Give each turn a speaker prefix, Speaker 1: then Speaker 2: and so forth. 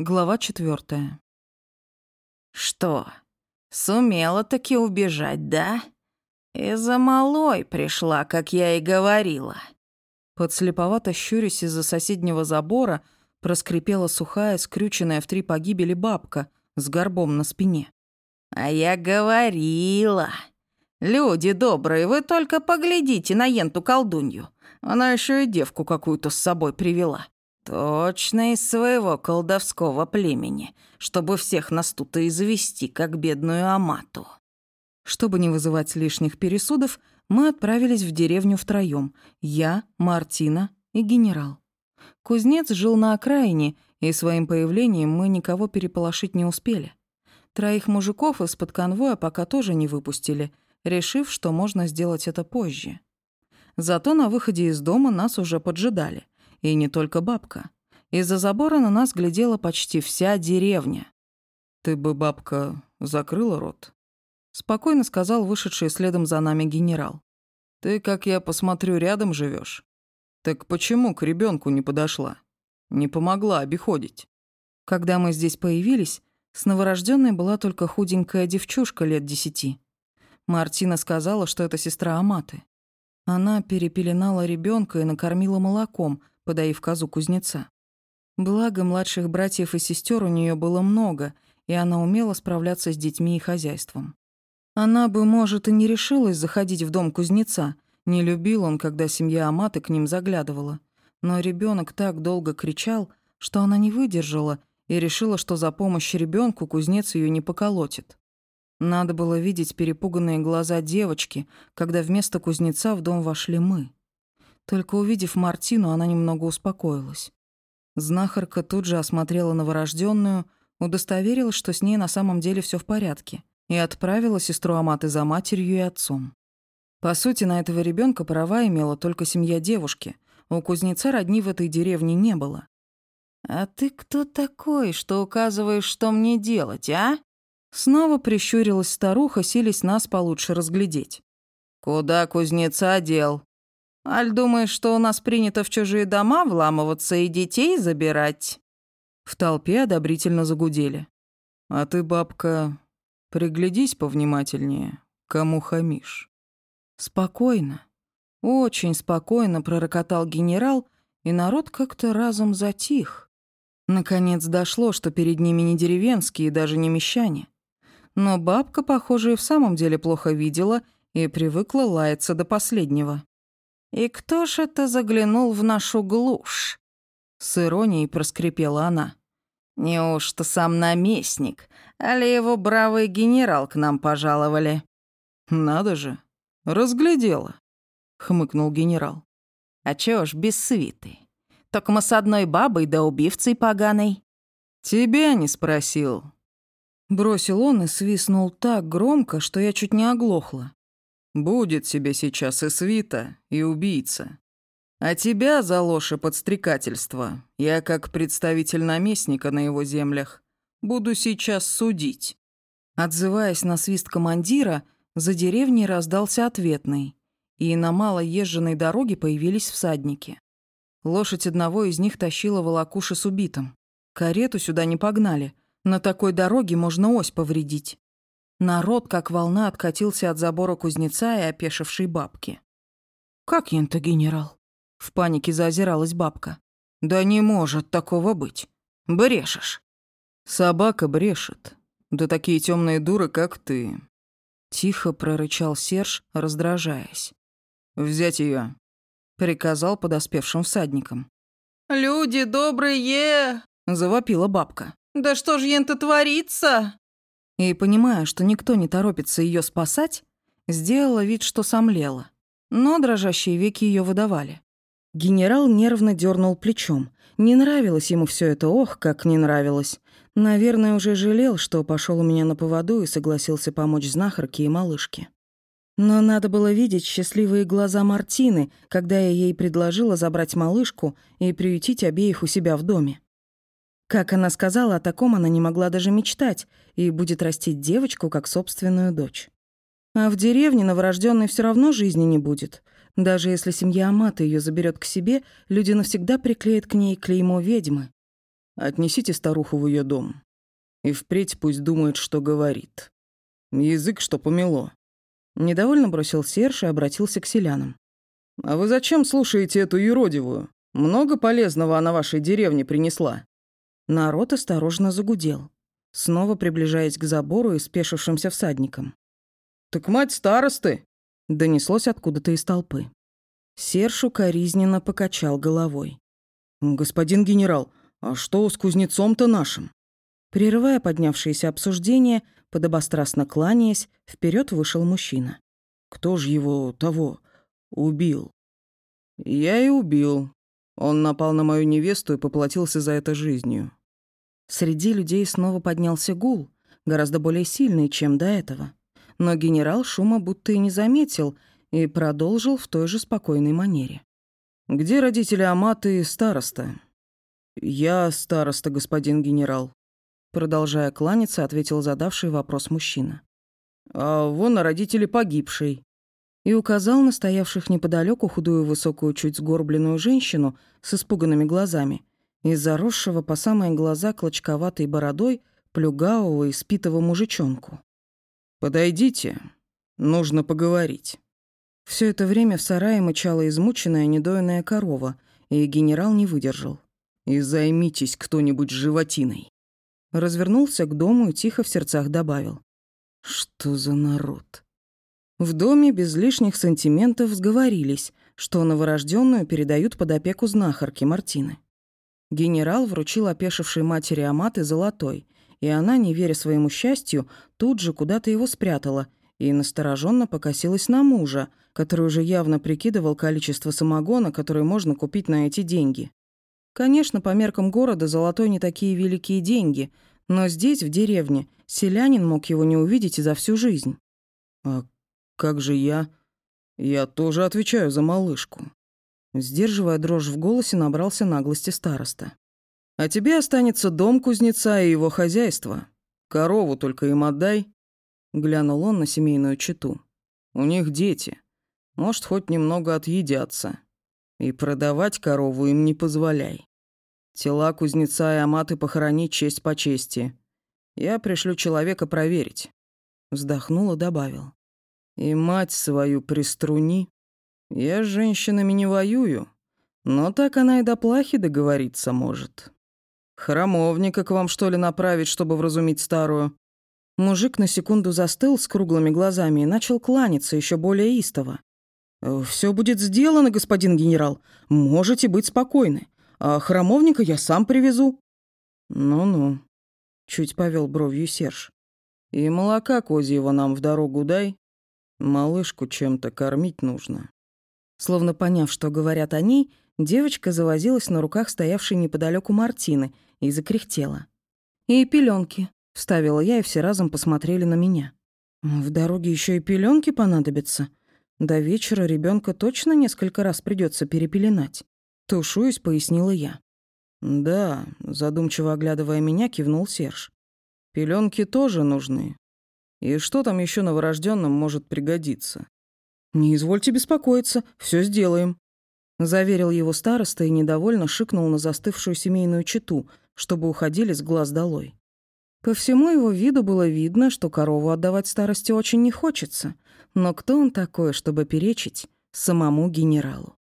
Speaker 1: Глава четвертая.
Speaker 2: «Что, сумела таки убежать, да? И за малой пришла, как я и говорила».
Speaker 1: Подслеповато щурясь из-за соседнего забора, проскрипела сухая, скрюченная в три погибели бабка с горбом на спине.
Speaker 2: «А я говорила. Люди добрые, вы только поглядите на енту колдунью. Она еще и девку какую-то с собой привела. Точно из своего колдовского племени, чтобы всех нас тут и завести, как бедную Амату.
Speaker 1: Чтобы не вызывать лишних пересудов, мы отправились в деревню втроём. Я, Мартина и генерал. Кузнец жил на окраине, и своим появлением мы никого переполошить не успели. Троих мужиков из-под конвоя пока тоже не выпустили, решив, что можно сделать это позже. Зато на выходе из дома нас уже поджидали — и не только бабка. Из-за забора на нас глядела почти вся деревня. «Ты бы, бабка, закрыла рот?» Спокойно сказал вышедший следом за нами генерал. «Ты, как я посмотрю, рядом живешь. Так почему к ребенку не подошла? Не помогла обиходить?» Когда мы здесь появились, с новорожденной была только худенькая девчушка лет десяти. Мартина сказала, что это сестра Аматы. Она перепеленала ребенка и накормила молоком, подоив козу кузнеца. Благо, младших братьев и сестер у нее было много, и она умела справляться с детьми и хозяйством. Она бы, может, и не решилась заходить в дом кузнеца, не любил он, когда семья Аматы к ним заглядывала. Но ребенок так долго кричал, что она не выдержала и решила, что за помощь ребенку кузнец ее не поколотит. Надо было видеть перепуганные глаза девочки, когда вместо кузнеца в дом вошли мы. Только увидев Мартину, она немного успокоилась. Знахарка тут же осмотрела новорожденную, удостоверилась, что с ней на самом деле все в порядке, и отправила сестру Аматы за матерью и отцом. По сути, на этого ребенка права имела только семья девушки. У кузнеца родни в этой деревне не было.
Speaker 2: «А ты кто такой, что указываешь, что мне делать, а?»
Speaker 1: Снова прищурилась старуха, сились нас получше разглядеть.
Speaker 2: «Куда кузнеца дел?» Аль думаешь, что у нас принято в чужие дома вламываться и детей забирать?»
Speaker 1: В толпе одобрительно загудели. «А ты, бабка, приглядись повнимательнее, кому хамишь». «Спокойно, очень спокойно пророкотал генерал, и народ как-то разом затих. Наконец дошло, что перед ними не деревенские даже не мещане. Но бабка, похоже, и в самом деле плохо видела и привыкла лаяться до последнего.
Speaker 2: «И кто ж это заглянул в нашу глушь?»
Speaker 1: С иронией проскрипела она.
Speaker 2: «Неужто сам наместник, али его бравый генерал к нам пожаловали?»
Speaker 1: «Надо же, разглядела», — хмыкнул генерал.
Speaker 2: «А чё ж без свиты? Только мы с одной бабой да убивцей поганой».
Speaker 1: «Тебя не спросил». Бросил он и свистнул так громко, что я чуть не оглохла. Будет себе сейчас и свита, и убийца. А тебя за ложь и подстрекательство я, как представитель наместника на его землях, буду сейчас судить». Отзываясь на свист командира, за деревней раздался ответный, и на малоезженной дороге появились всадники. Лошадь одного из них тащила волокуши с убитым. Карету сюда не погнали, на такой дороге можно ось повредить. Народ, как волна, откатился от забора кузнеца и опешившей бабки. «Как ента, генерал?» В панике заозиралась бабка. «Да не может такого быть. Брешешь». «Собака брешет. Да такие темные дуры, как ты». Тихо прорычал Серж, раздражаясь. «Взять ее, приказал подоспевшим всадникам.
Speaker 2: «Люди добрые!»
Speaker 1: — завопила бабка.
Speaker 2: «Да что ж ента творится?»
Speaker 1: И, понимая, что никто не торопится ее спасать, сделала вид, что сомлела. Но дрожащие веки ее выдавали. Генерал нервно дернул плечом. Не нравилось ему все это, ох, как не нравилось. Наверное, уже жалел, что пошел у меня на поводу и согласился помочь знахарке и малышке. Но надо было видеть счастливые глаза Мартины, когда я ей предложила забрать малышку и приютить обеих у себя в доме. Как она сказала, о таком она не могла даже мечтать и будет растить девочку как собственную дочь. А в деревне новорожденной все равно жизни не будет. Даже если семья Амата ее заберет к себе, люди навсегда приклеят к ней клеймо ведьмы.
Speaker 3: Отнесите старуху в ее дом. И впредь пусть думает, что говорит. Язык, что помело.
Speaker 1: Недовольно бросил Серж и обратился к селянам.
Speaker 3: «А вы зачем слушаете эту юродивую? Много полезного она вашей деревне принесла».
Speaker 1: Народ осторожно загудел, снова приближаясь к забору и спешившимся всадникам.
Speaker 3: «Так мать старосты!»
Speaker 1: — донеслось откуда-то из толпы. Серж укоризненно покачал головой.
Speaker 3: «Господин генерал, а что с кузнецом-то нашим?»
Speaker 1: Прерывая поднявшееся обсуждение, подобострастно кланяясь, вперед вышел мужчина.
Speaker 3: «Кто же его того убил?» «Я и убил. Он напал на мою невесту и поплатился за это жизнью».
Speaker 1: Среди людей снова поднялся гул, гораздо более сильный, чем до этого. Но генерал шума будто и не заметил и продолжил в той же спокойной манере.
Speaker 3: «Где родители Аматы и староста?» «Я староста, господин генерал»,
Speaker 1: Продолжая кланяться, ответил задавший вопрос мужчина.
Speaker 3: «А вон родители погибшей».
Speaker 1: И указал на стоявших неподалеку худую высокую чуть сгорбленную женщину с испуганными глазами и заросшего по самые глаза клочковатой бородой плюгавого и спитого мужичонку.
Speaker 3: «Подойдите, нужно поговорить».
Speaker 1: Все это время в сарае мычала измученная недоенная корова, и генерал не выдержал.
Speaker 3: «И займитесь кто-нибудь животиной».
Speaker 1: Развернулся к дому и тихо в сердцах добавил. «Что за народ?» В доме без лишних сантиментов сговорились, что новорожденную передают под опеку знахарки Мартины. Генерал вручил опешившей матери Аматы золотой, и она, не веря своему счастью, тут же куда-то его спрятала и настороженно покосилась на мужа, который уже явно прикидывал количество самогона, которое можно купить на эти деньги. Конечно, по меркам города золотой не такие великие деньги, но здесь, в деревне, селянин мог его не увидеть и за всю жизнь.
Speaker 3: «А как же я? Я тоже отвечаю за малышку».
Speaker 1: Сдерживая дрожь в голосе, набрался наглости староста.
Speaker 3: «А тебе останется дом кузнеца и его хозяйство. Корову только им отдай», — глянул он на семейную чету. «У них дети. Может, хоть немного отъедятся. И продавать корову им не позволяй. Тела кузнеца и аматы похоронить честь по чести. Я пришлю человека проверить».
Speaker 1: Вздохнул и добавил.
Speaker 3: «И мать свою приструни. Я с женщинами не воюю, но так она и до плахи договориться может. Храмовника к вам, что ли, направить, чтобы вразумить старую?»
Speaker 1: Мужик на секунду застыл с круглыми глазами и начал кланяться еще более истово.
Speaker 3: «Все будет сделано, господин генерал. Можете быть спокойны. А храмовника я сам привезу». «Ну-ну», — чуть повел бровью Серж. «И молока козьего нам в дорогу дай. Малышку чем-то кормить нужно».
Speaker 1: Словно поняв, что говорят о ней, девочка завозилась на руках стоявшей неподалеку Мартины и закряхтела. «И пеленки, вставила я, и все разом посмотрели на меня. «В дороге еще и пеленки понадобятся. До вечера ребенка точно несколько раз придется перепеленать». Тушуясь, пояснила я.
Speaker 3: «Да», — задумчиво оглядывая меня, кивнул Серж. Пеленки тоже нужны. И что там еще новорожденным может пригодиться?» «Не извольте беспокоиться, все сделаем», — заверил его староста и недовольно шикнул на застывшую семейную чету, чтобы уходили с глаз долой.
Speaker 1: По всему его виду было видно, что корову отдавать старости очень не хочется, но кто он такой, чтобы перечить самому генералу?